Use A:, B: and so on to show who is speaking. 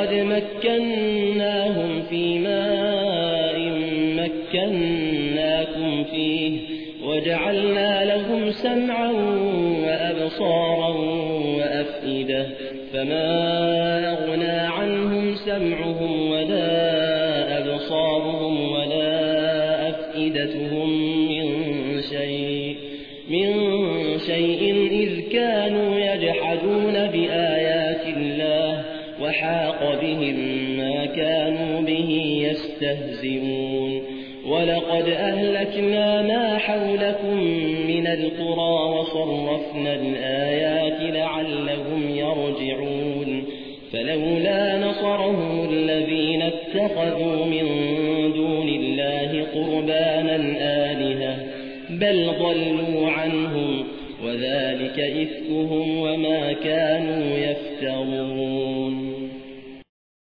A: ولقد مكناهم في ماء مكناكم فيه وجعلنا لهم سمعا وأبصارا وأفئدة فما أغنى عنهم سمعهم ولا أبصارهم ولا أفئدتهم من شيء من شيء إذ كانوا يجحدون بآيات وحاق بهم ما كانوا به يستهزئون. ولقد أهلكنا ما حولكم من القرى وصرفنا الآيات لعلهم يرجعون. فلولا نصرهم الذين اتخذوا من دون الله قربانا آلهة بل ضلوا عنهم وذلك إفكهم وما كانوا يفترون.